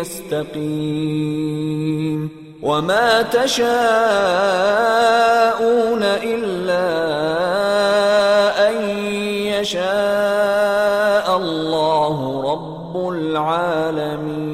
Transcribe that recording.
يستقيم وما تشاءون إلا أن يشاء الله رب العالمين